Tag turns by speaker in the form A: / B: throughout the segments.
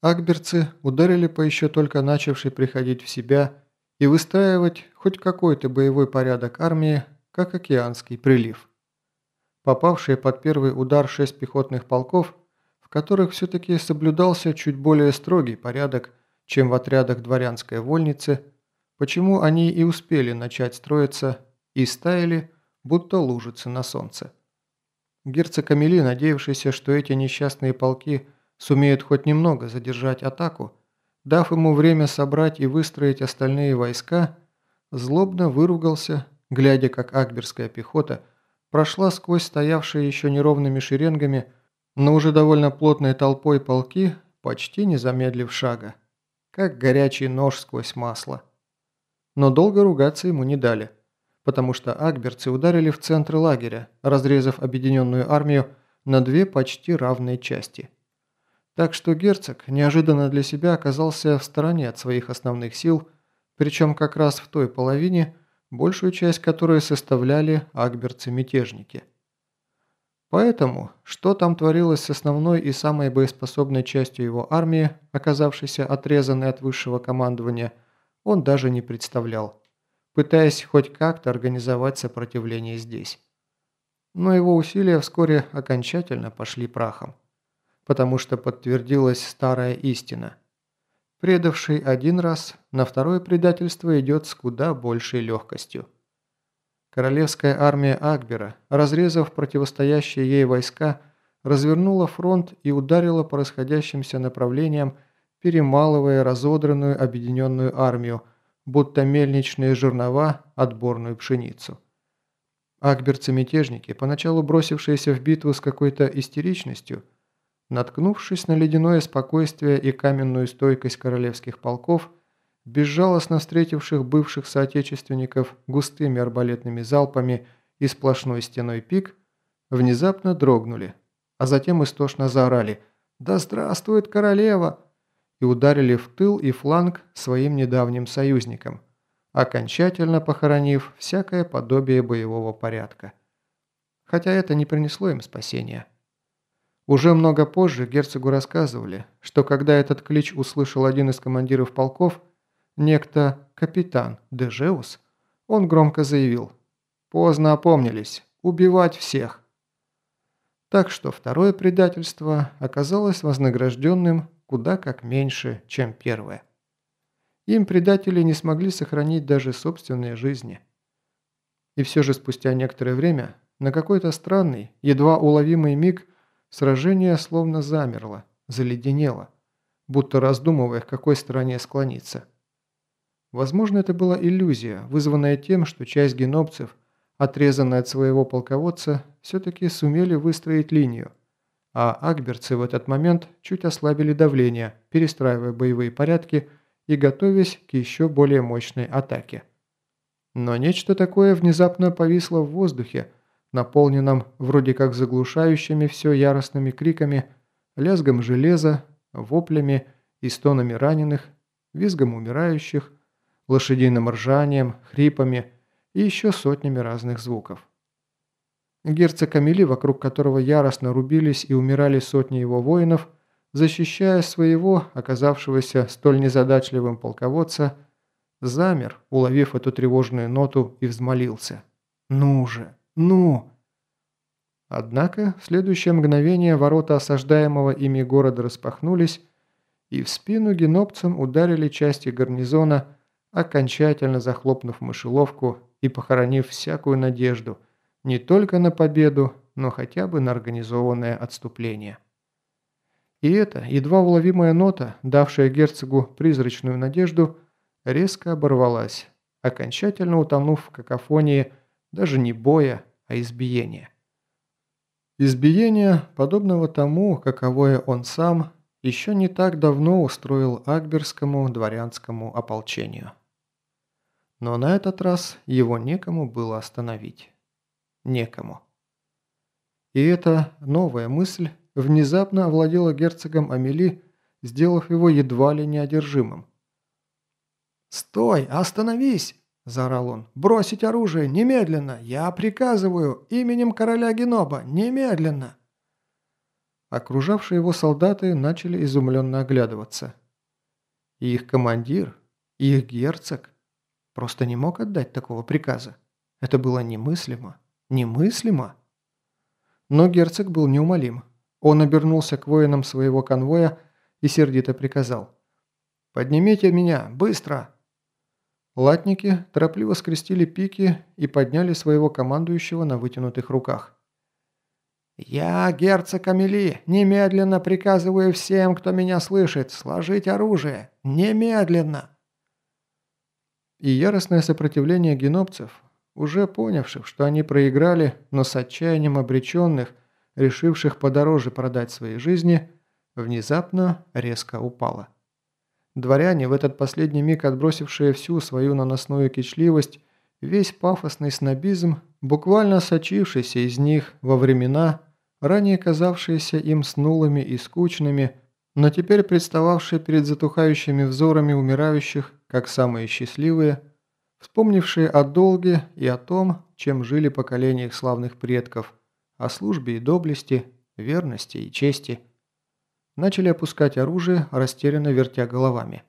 A: Акберцы ударили по еще только начавшей приходить в себя и выстраивать хоть какой-то боевой порядок армии, как океанский прилив. Попавшие под первый удар шесть пехотных полков, в которых все-таки соблюдался чуть более строгий порядок, чем в отрядах дворянской вольницы, почему они и успели начать строиться и стаяли, будто лужицы на солнце. Герцог Амели, надеявшийся, что эти несчастные полки сумеют хоть немного задержать атаку, дав ему время собрать и выстроить остальные войска, злобно выругался, глядя, как акберская пехота прошла сквозь стоявшие еще неровными шеренгами, но уже довольно плотной толпой полки, почти не замедлив шага, как горячий нож сквозь масло. Но долго ругаться ему не дали – потому что акберцы ударили в центр лагеря, разрезав объединенную армию на две почти равные части. Так что герцог неожиданно для себя оказался в стороне от своих основных сил, причем как раз в той половине, большую часть которой составляли акберцы-мятежники. Поэтому, что там творилось с основной и самой боеспособной частью его армии, оказавшейся отрезанной от высшего командования, он даже не представлял пытаясь хоть как-то организовать сопротивление здесь. Но его усилия вскоре окончательно пошли прахом, потому что подтвердилась старая истина. Предавший один раз, на второе предательство идет с куда большей легкостью. Королевская армия Акбера, разрезав противостоящие ей войска, развернула фронт и ударила по расходящимся направлениям, перемалывая разодранную объединенную армию, будто мельничные жернова отборную пшеницу. Акберцы-мятежники, поначалу бросившиеся в битву с какой-то истеричностью, наткнувшись на ледяное спокойствие и каменную стойкость королевских полков, безжалостно встретивших бывших соотечественников густыми арбалетными залпами и сплошной стеной пик, внезапно дрогнули, а затем истошно заорали «Да здравствует королева!» и ударили в тыл и фланг своим недавним союзникам, окончательно похоронив всякое подобие боевого порядка. Хотя это не принесло им спасения. Уже много позже герцогу рассказывали, что когда этот клич услышал один из командиров полков, некто капитан Дежеус, он громко заявил «Поздно опомнились, убивать всех». Так что второе предательство оказалось вознагражденным куда как меньше, чем первое. Им предатели не смогли сохранить даже собственные жизни. И все же спустя некоторое время, на какой-то странный, едва уловимый миг, сражение словно замерло, заледенело, будто раздумывая, к какой стороне склониться. Возможно, это была иллюзия, вызванная тем, что часть генопцев, отрезанная от своего полководца, все-таки сумели выстроить линию, а акберцы в этот момент чуть ослабили давление, перестраивая боевые порядки и готовясь к еще более мощной атаке. Но нечто такое внезапно повисло в воздухе, наполненном вроде как заглушающими все яростными криками, лязгом железа, воплями и стонами раненых, визгом умирающих, лошадиным ржанием, хрипами и еще сотнями разных звуков. Герцог Камили, вокруг которого яростно рубились и умирали сотни его воинов, защищая своего, оказавшегося столь незадачливым полководца, замер, уловив эту тревожную ноту и взмолился. «Ну же! Ну!» Однако в следующее мгновение ворота осаждаемого ими города распахнулись, и в спину генопцам ударили части гарнизона, окончательно захлопнув мышеловку и похоронив всякую надежду – не только на победу, но хотя бы на организованное отступление. И эта едва уловимая нота, давшая герцогу призрачную надежду, резко оборвалась, окончательно утонув в какофонии даже не боя, а избиения. Избиение, подобного тому, каковое он сам, еще не так давно устроил Акберскому дворянскому ополчению. Но на этот раз его некому было остановить некому. И эта новая мысль внезапно овладела герцогом Амели, сделав его едва ли неодержимым. «Стой! Остановись!» – заорал он. «Бросить оружие! Немедленно! Я приказываю! Именем короля Геноба! Немедленно!» Окружавшие его солдаты начали изумленно оглядываться. И их командир, их герцог просто не мог отдать такого приказа. Это было немыслимо. Немыслимо. Но герцог был неумолим. Он обернулся к воинам своего конвоя и сердито приказал. «Поднимите меня! Быстро!» Латники торопливо скрестили пики и подняли своего командующего на вытянутых руках. «Я, герцог Амели, немедленно приказываю всем, кто меня слышит, сложить оружие! Немедленно!» И яростное сопротивление генопцев, уже понявших, что они проиграли, но с отчаянием обреченных, решивших подороже продать свои жизни, внезапно резко упало. Дворяне, в этот последний миг отбросившие всю свою наносную кичливость, весь пафосный снобизм, буквально сочившийся из них во времена, ранее казавшиеся им снулыми и скучными, но теперь представавшие перед затухающими взорами умирающих, как самые счастливые, вспомнившие о долге и о том, чем жили поколения их славных предков, о службе и доблести, верности и чести, начали опускать оружие, растерянно вертя головами.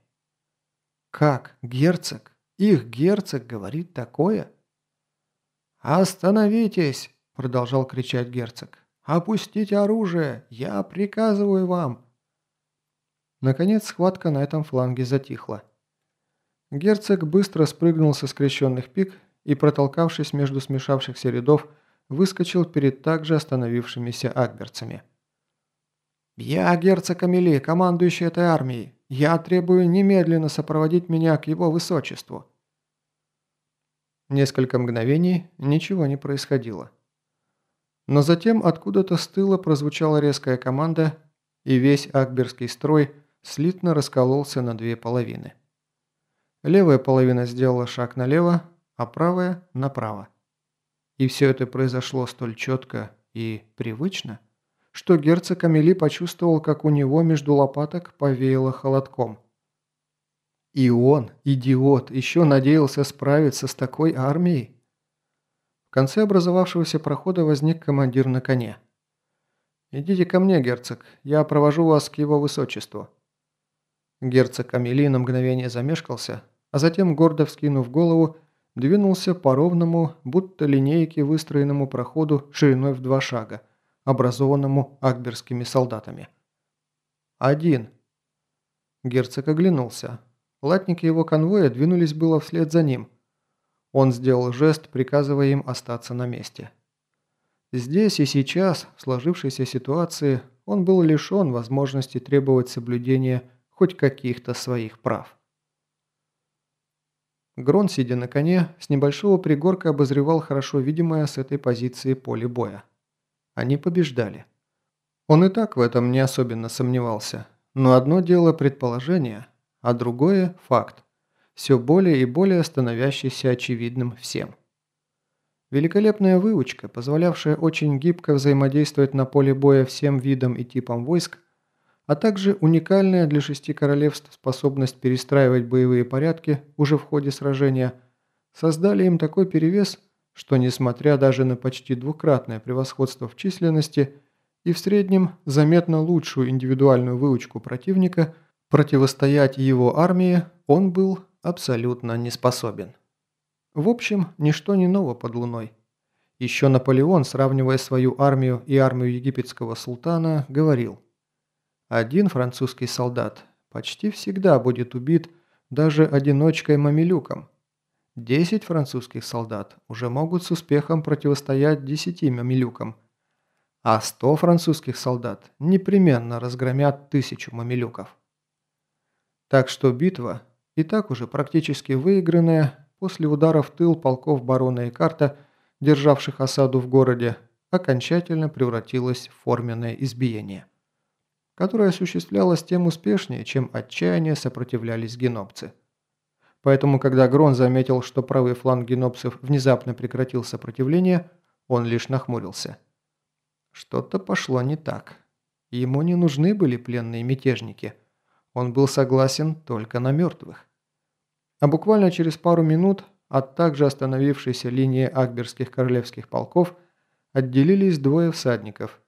A: «Как? Герцог? Их герцог говорит такое?» «Остановитесь!» – продолжал кричать герцог. «Опустите оружие! Я приказываю вам!» Наконец схватка на этом фланге затихла. Герцог быстро спрыгнул со скрещенных пик и, протолкавшись между смешавшихся рядов, выскочил перед также остановившимися акберцами. «Я герцог Амели, командующий этой армией. Я требую немедленно сопроводить меня к его высочеству». Несколько мгновений ничего не происходило. Но затем откуда-то с тыла прозвучала резкая команда, и весь акберский строй слитно раскололся на две половины. Левая половина сделала шаг налево, а правая – направо. И все это произошло столь четко и привычно, что герцог Амели почувствовал, как у него между лопаток повеяло холодком. И он, идиот, еще надеялся справиться с такой армией? В конце образовавшегося прохода возник командир на коне. «Идите ко мне, герцог, я провожу вас к его высочеству». Герцог Амели на мгновение замешкался, а затем, гордо вскинув голову, двинулся по ровному, будто линейке выстроенному проходу шириной в два шага, образованному акберскими солдатами. «Один». Герцог оглянулся. Латники его конвоя двинулись было вслед за ним. Он сделал жест, приказывая им остаться на месте. Здесь и сейчас, в сложившейся ситуации, он был лишен возможности требовать соблюдения хоть каких-то своих прав. Грон, сидя на коне, с небольшого пригорка обозревал хорошо видимое с этой позиции поле боя. Они побеждали. Он и так в этом не особенно сомневался. Но одно дело предположение, а другое – факт, все более и более становящийся очевидным всем. Великолепная выучка, позволявшая очень гибко взаимодействовать на поле боя всем видам и типам войск – а также уникальная для шести королевств способность перестраивать боевые порядки уже в ходе сражения, создали им такой перевес, что несмотря даже на почти двукратное превосходство в численности и в среднем заметно лучшую индивидуальную выучку противника, противостоять его армии он был абсолютно не способен. В общем, ничто не ново под луной. Еще Наполеон, сравнивая свою армию и армию египетского султана, говорил – один французский солдат почти всегда будет убит даже одиночкой-мамилюком. Десять французских солдат уже могут с успехом противостоять десяти мамилюкам, а сто французских солдат непременно разгромят тысячу мамилюков. Так что битва, и так уже практически выигранная, после удара в тыл полков барона и карта, державших осаду в городе, окончательно превратилась в форменное избиение которое осуществлялось тем успешнее, чем отчаяние сопротивлялись генопцы. Поэтому, когда Грон заметил, что правый фланг генопцев внезапно прекратил сопротивление, он лишь нахмурился. Что-то пошло не так. Ему не нужны были пленные мятежники. Он был согласен только на мертвых. А буквально через пару минут от также остановившейся линии акберских королевских полков отделились двое всадников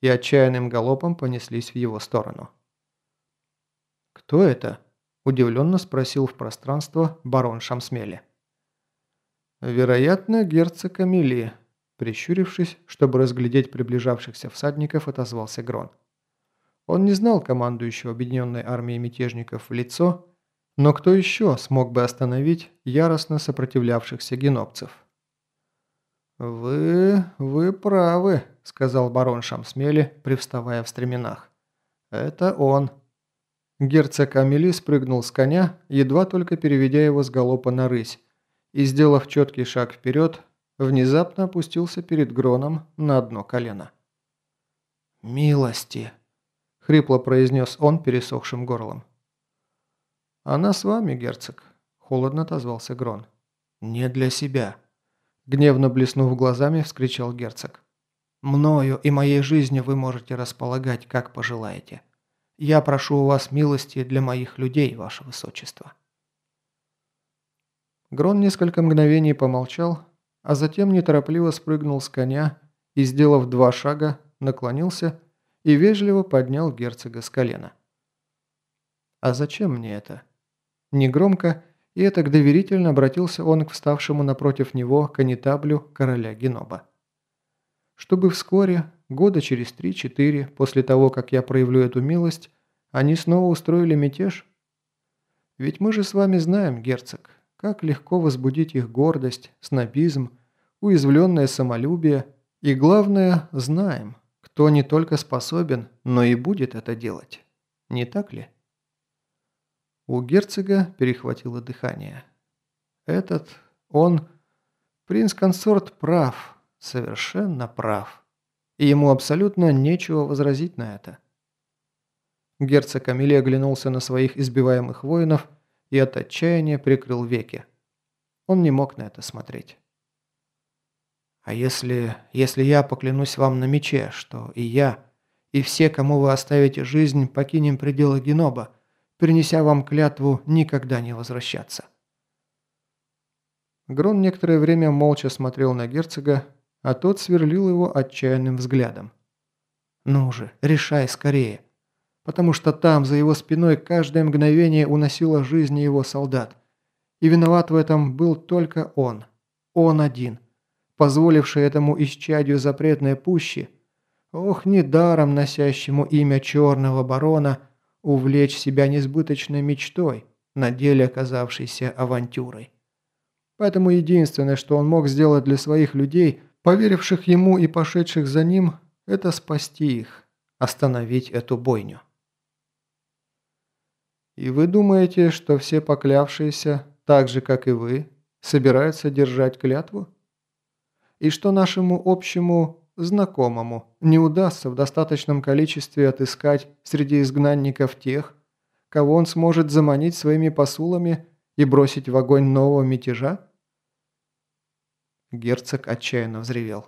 A: и отчаянным галопом понеслись в его сторону. «Кто это?» – удивленно спросил в пространство барон Шамсмели. «Вероятно, герцог Амели», – прищурившись, чтобы разглядеть приближавшихся всадников, отозвался Грон. Он не знал командующего объединенной армией мятежников в лицо, но кто еще смог бы остановить яростно сопротивлявшихся генопцев? «Вы... вы правы», – сказал барон Шамсмели, привставая в стременах. «Это он». Герцог Амели спрыгнул с коня, едва только переведя его с галопа на рысь, и, сделав четкий шаг вперед, внезапно опустился перед Гроном на одно колено. «Милости!» – хрипло произнес он пересохшим горлом. «Она с вами, герцог», – холодно отозвался Грон. «Не для себя», – гневно блеснув глазами, вскричал герцог. «Мною и моей жизнью вы можете располагать, как пожелаете. Я прошу у вас милости для моих людей, ваше высочество». Грон несколько мгновений помолчал, а затем неторопливо спрыгнул с коня и, сделав два шага, наклонился и вежливо поднял герцога с колена. «А зачем мне это?» Негромко и так доверительно обратился он к вставшему напротив него канитаблю короля Геноба. «Чтобы вскоре, года через три-четыре, после того, как я проявлю эту милость, они снова устроили мятеж? Ведь мы же с вами знаем, герцог, как легко возбудить их гордость, снобизм, уязвленное самолюбие и, главное, знаем, кто не только способен, но и будет это делать. Не так ли? У герцога перехватило дыхание. Этот, он, принц-консорт прав, совершенно прав. И ему абсолютно нечего возразить на это. Герцог Амели оглянулся на своих избиваемых воинов и от отчаяния прикрыл веки. Он не мог на это смотреть. «А если... если я поклянусь вам на мече, что и я, и все, кому вы оставите жизнь, покинем пределы Геноба, принеся вам клятву никогда не возвращаться?» Грон некоторое время молча смотрел на герцога, а тот сверлил его отчаянным взглядом. «Ну же, решай скорее!» потому что там, за его спиной, каждое мгновение уносило жизни его солдат. И виноват в этом был только он. Он один, позволивший этому исчадию запретной пущи, ох, недаром носящему имя Черного Барона, увлечь себя несбыточной мечтой, на деле оказавшейся авантюрой. Поэтому единственное, что он мог сделать для своих людей, поверивших ему и пошедших за ним, это спасти их, остановить эту бойню. И вы думаете, что все поклявшиеся, так же как и вы, собираются держать клятву? И что нашему общему знакомому не удастся в достаточном количестве отыскать среди изгнанников тех, кого он сможет заманить своими посулами и бросить в огонь нового мятежа? Герцог отчаянно взревел.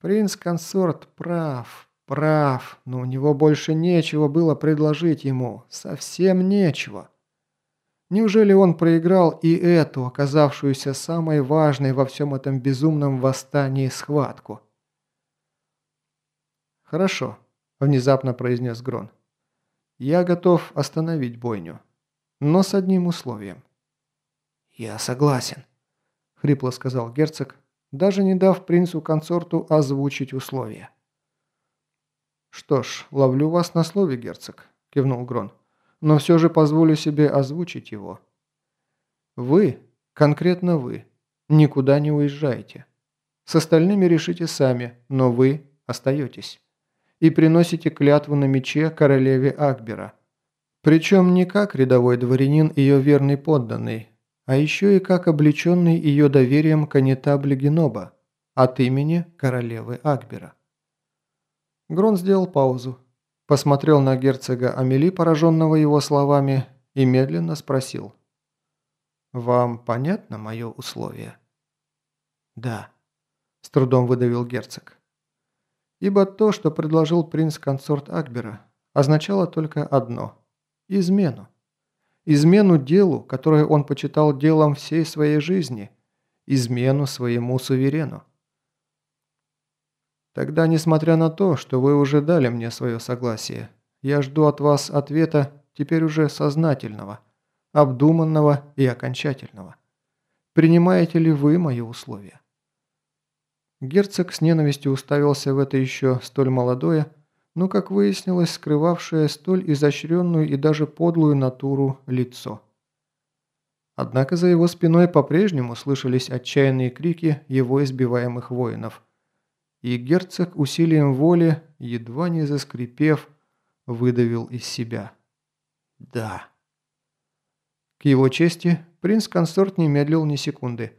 A: «Принц-консорт прав, Прав, но у него больше нечего было предложить ему. Совсем нечего. Неужели он проиграл и эту, оказавшуюся самой важной во всем этом безумном восстании схватку? «Хорошо», – внезапно произнес Грон. «Я готов остановить бойню, но с одним условием». «Я согласен», – хрипло сказал герцог, даже не дав принцу-консорту озвучить условия. «Что ж, ловлю вас на слове, герцог», – кивнул Грон. «Но все же позволю себе озвучить его. Вы, конкретно вы, никуда не уезжаете. С остальными решите сами, но вы остаетесь. И приносите клятву на мече королеве Акбера. Причем не как рядовой дворянин ее верный подданный, а еще и как облеченный ее доверием канетабль Геноба от имени королевы Акбера. Грон сделал паузу, посмотрел на герцога Амели, пораженного его словами, и медленно спросил. «Вам понятно мое условие?» «Да», – с трудом выдавил герцог. Ибо то, что предложил принц-консорт Акбера, означало только одно – измену. Измену делу, которое он почитал делом всей своей жизни, измену своему суверену. Тогда, несмотря на то, что вы уже дали мне свое согласие, я жду от вас ответа теперь уже сознательного, обдуманного и окончательного. Принимаете ли вы мои условия? Герцог с ненавистью уставился в это еще столь молодое, но, как выяснилось, скрывавшее столь изощренную и даже подлую натуру лицо. Однако за его спиной по-прежнему слышались отчаянные крики его избиваемых воинов. И герцог усилием воли, едва не заскрипев, выдавил из себя. «Да». К его чести, принц-консорт не медлил ни секунды.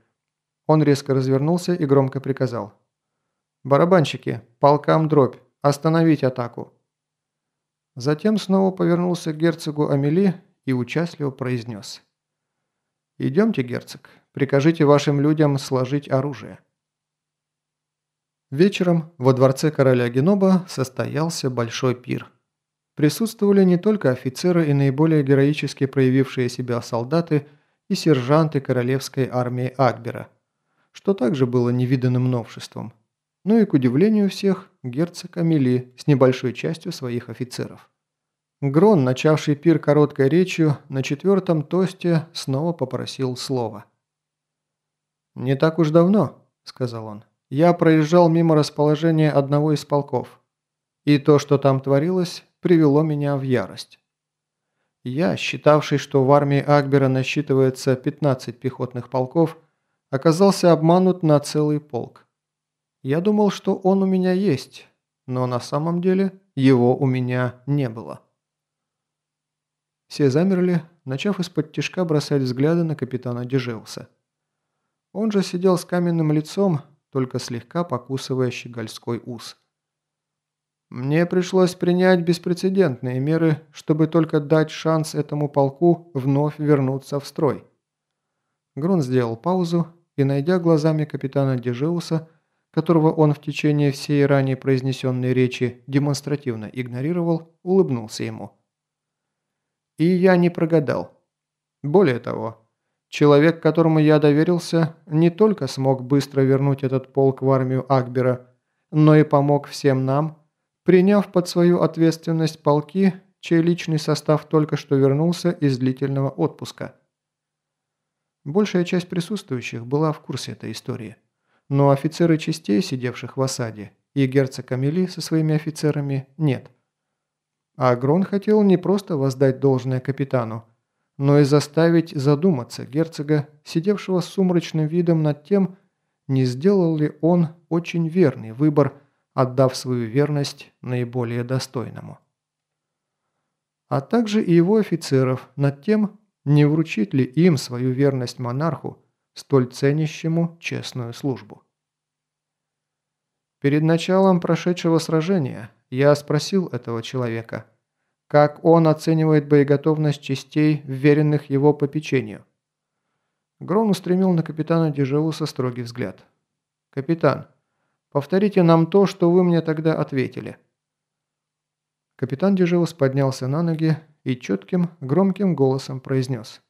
A: Он резко развернулся и громко приказал. «Барабанщики, полкам дробь, остановить атаку». Затем снова повернулся к герцогу Амели и участливо произнес. «Идемте, герцог, прикажите вашим людям сложить оружие». Вечером во дворце короля Геноба состоялся большой пир. Присутствовали не только офицеры и наиболее героически проявившие себя солдаты и сержанты королевской армии Акбера, что также было невиданным новшеством, но и, к удивлению всех, герцог Амели с небольшой частью своих офицеров. Грон, начавший пир короткой речью, на четвертом тосте снова попросил слова. «Не так уж давно», – сказал он, – «я проезжал мимо расположения одного из полков, и то, что там творилось, привело меня в ярость. Я, считавший, что в армии Акбера насчитывается 15 пехотных полков, оказался обманут на целый полк. Я думал, что он у меня есть, но на самом деле его у меня не было. Все замерли, начав из-под тишка бросать взгляды на капитана Дежеуса. Он же сидел с каменным лицом, только слегка покусывая щегольской ус. Мне пришлось принять беспрецедентные меры, чтобы только дать шанс этому полку вновь вернуться в строй. Грун сделал паузу и, найдя глазами капитана Дежеуса, которого он в течение всей ранее произнесенной речи демонстративно игнорировал, улыбнулся ему. И я не прогадал. Более того, человек, которому я доверился, не только смог быстро вернуть этот полк в армию Акбера, но и помог всем нам, приняв под свою ответственность полки, чей личный состав только что вернулся из длительного отпуска. Большая часть присутствующих была в курсе этой истории, но офицеры частей, сидевших в осаде, и герцог Амели со своими офицерами нет – а Грон хотел не просто воздать должное капитану, но и заставить задуматься герцога, сидевшего с сумрачным видом над тем, не сделал ли он очень верный выбор, отдав свою верность наиболее достойному. А также и его офицеров над тем, не вручить ли им свою верность монарху, столь ценящему честную службу. Перед началом прошедшего сражения я спросил этого человека, как он оценивает боеготовность частей, вверенных его попечению. Грон устремил на капитана Дежеуса строгий взгляд. «Капитан, повторите нам то, что вы мне тогда ответили». Капитан Дежеус поднялся на ноги и четким, громким голосом произнес.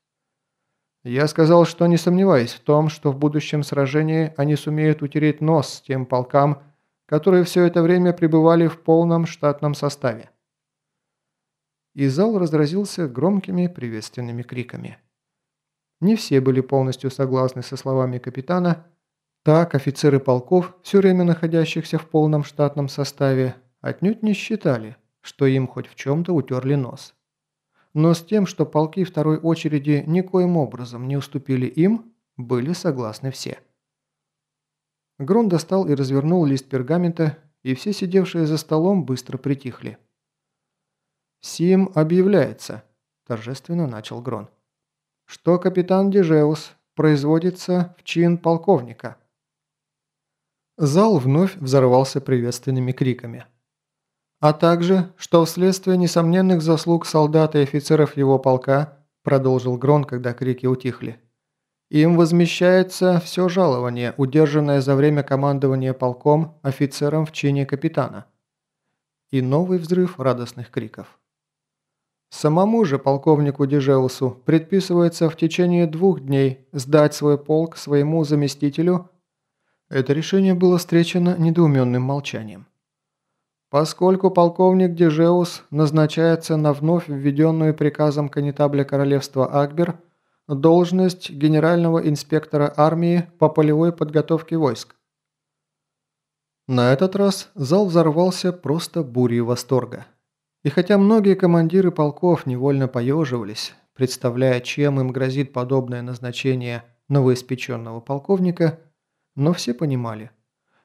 A: «Я сказал, что не сомневаюсь в том, что в будущем сражении они сумеют утереть нос тем полкам, которые все это время пребывали в полном штатном составе. И зал разразился громкими приветственными криками. Не все были полностью согласны со словами капитана. Так, офицеры полков, все время находящихся в полном штатном составе, отнюдь не считали, что им хоть в чем-то утерли нос. Но с тем, что полки второй очереди никоим образом не уступили им, были согласны все. Грон достал и развернул лист пергамента, и все сидевшие за столом быстро притихли. «Сим объявляется», – торжественно начал Грон, – «что капитан Дежеус производится в чин полковника». Зал вновь взорвался приветственными криками. А также, что вследствие несомненных заслуг солдат и офицеров его полка, продолжил Грон, когда крики утихли, им возмещается все жалование, удержанное за время командования полком офицером в чине капитана. И новый взрыв радостных криков. Самому же полковнику Дежеусу предписывается в течение двух дней сдать свой полк своему заместителю, Это решение было встречено недоуменным молчанием. Поскольку полковник Дежеус назначается на вновь введенную приказом канитабля королевства Акбер должность генерального инспектора армии по полевой подготовке войск. На этот раз зал взорвался просто бурей восторга. И хотя многие командиры полков невольно поеживались, представляя, чем им грозит подобное назначение новоиспеченного полковника, но все понимали,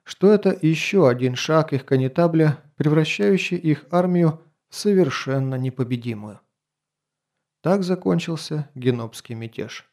A: что это еще один шаг их канитабля, превращающий их армию в совершенно непобедимую. Так закончился генопский мятеж.